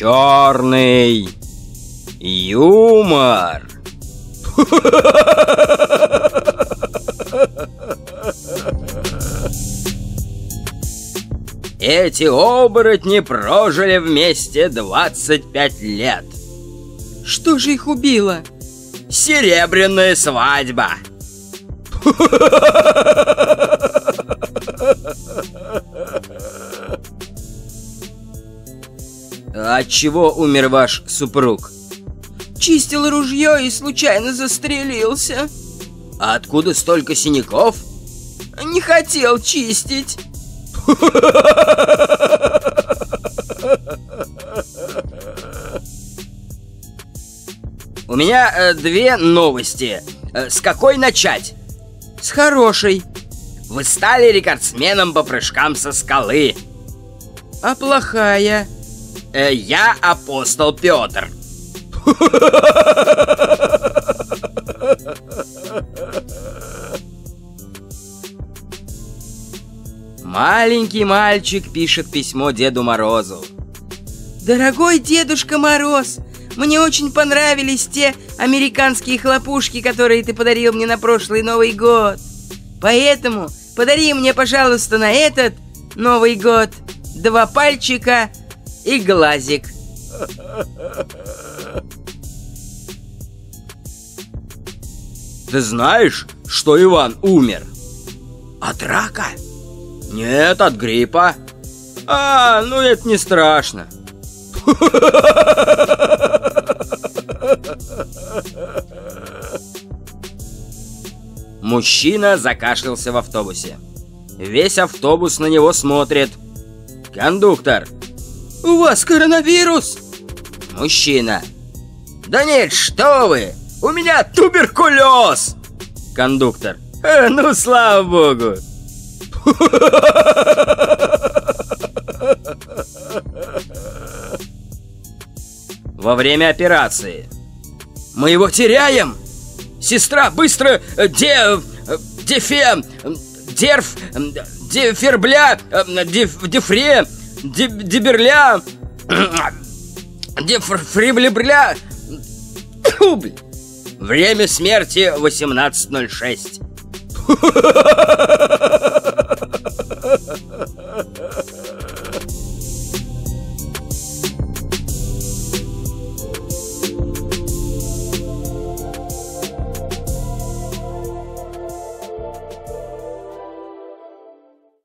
Черный юмор. Эти оборотни прожили вместе 25 лет. Что же их убило? Серебряная свадьба. От чего умер ваш супруг? Чистил ружье и случайно застрелился. А откуда столько синяков? Не хотел чистить. У меня э, две новости. Э, с какой начать? С хорошей. Вы стали рекордсменом по прыжкам со скалы. А плохая? Э, я апостол Петр. Маленький мальчик пишет письмо Деду Морозу. Дорогой Дедушка Мороз, мне очень понравились те американские хлопушки, которые ты подарил мне на прошлый Новый год. Поэтому подари мне, пожалуйста, на этот Новый год два пальчика и глазик. Ты знаешь, что Иван умер? От рака? Нет, от гриппа. А, ну это не страшно. Мужчина закашлялся в автобусе. Весь автобус на него смотрит. Кондуктор. У вас коронавирус? Мужчина. Да нет, что вы! У меня туберкулез! Кондуктор. Э, ну, слава богу. Во время операции. Мы его теряем! Сестра, быстро! э, Де... э, Дефе... э, Дерф... Дефербля... Деф... Дефре... Де- Деберля... Блин. Время смерти 18.06.